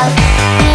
heart.